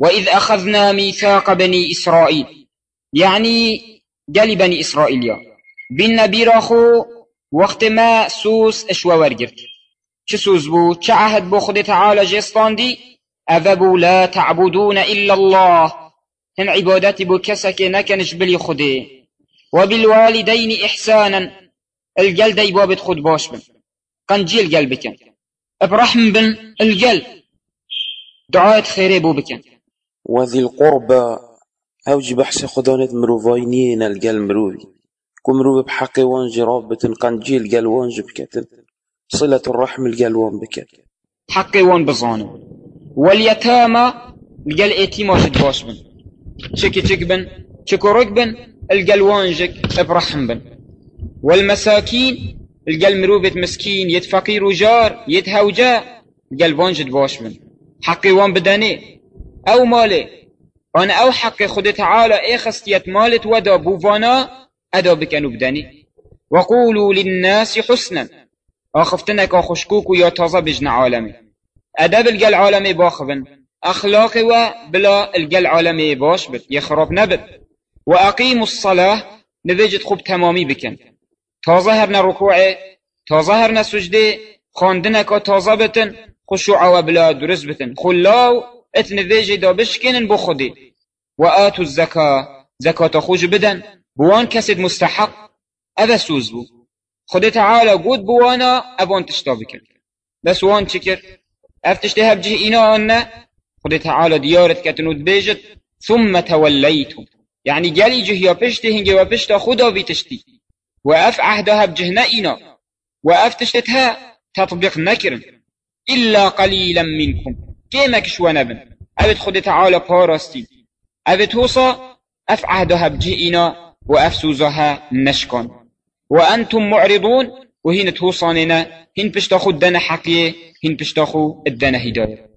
وإذ أخذنا ميثاق بني إسرائيل يعني قال بني إسرائيل يا. بالنبي راخو وقت ما سوس اشوا ورگرت چه سوز بو؟ چه عهد بو خود تعالى جستاندي أذبوا لا تعبدون إلا الله. هن عبادتي بو كسك نكنش بلي خده وبالوالدين إحسانا. الجل دي بابت خود باش بن. قنجيل قلب بكن ابرحم بن الجل. دعاة خيري بو بكن وذي القربى أوجي بحث خدانة مروفاينين الجل مروفي. كمرو بحق وانج رابة قنجيل قال وانج بكتن صلة الرحم القال وان بكت. حق وان بزانو واليتامى القال ايتيما شد باش بن. شكي تشك بن شكو ركبن القال وانجك ابرحم بن. والمساكين القال مروبة مسكين يد فقير وجار يد هوجا القال وانجد باش بن. حقي وان بداني أو مالي أنا أو حق خود تعالى اي خستيت مالت ودا بوفانا أدو بكنو بدني وقولوا للناس حسنا. آخفتنك آخشكوك يا تازا بجن عالمي أدب الجل عالمي باخبن أخلاقي وبلا الجل عالمي باش بت. يخرب نبت وأقيموا الصلاة نذجت خوب تمامي بكن تازا هرنا ركوعي تازا هرنا سجدي خاندنك تازا بتن خشوع وبلا درس بتن. خلاو اتنذيجي دا بشكن بخدي وآتوا الزكاة زكاة خوش بدن. بوان كسد مستحق أذا سوز بو. خد تعالى قود بوانا أبوان تشتا بكر بس وان تشكر أفتشتها بجه إنا أنا خد تعالى ديارت كتنود بيجت ثم توليتم يعني جالي جه يا بشتي هنجي وبشتا خدا بيتشتي وأف عهدها بجهنا إنا وأف تشتتها تطبيق نكرن إلا قليلا منكم كيما كشوانا بن أبت خد تعالى باراستي أبت هوصا أف عهدها بجه إنا وأفسوزها نشكن وأنتم معرضون وهين توصاننا هين بشتاخو الدنا حقية هين بشتاخو الدنا هداية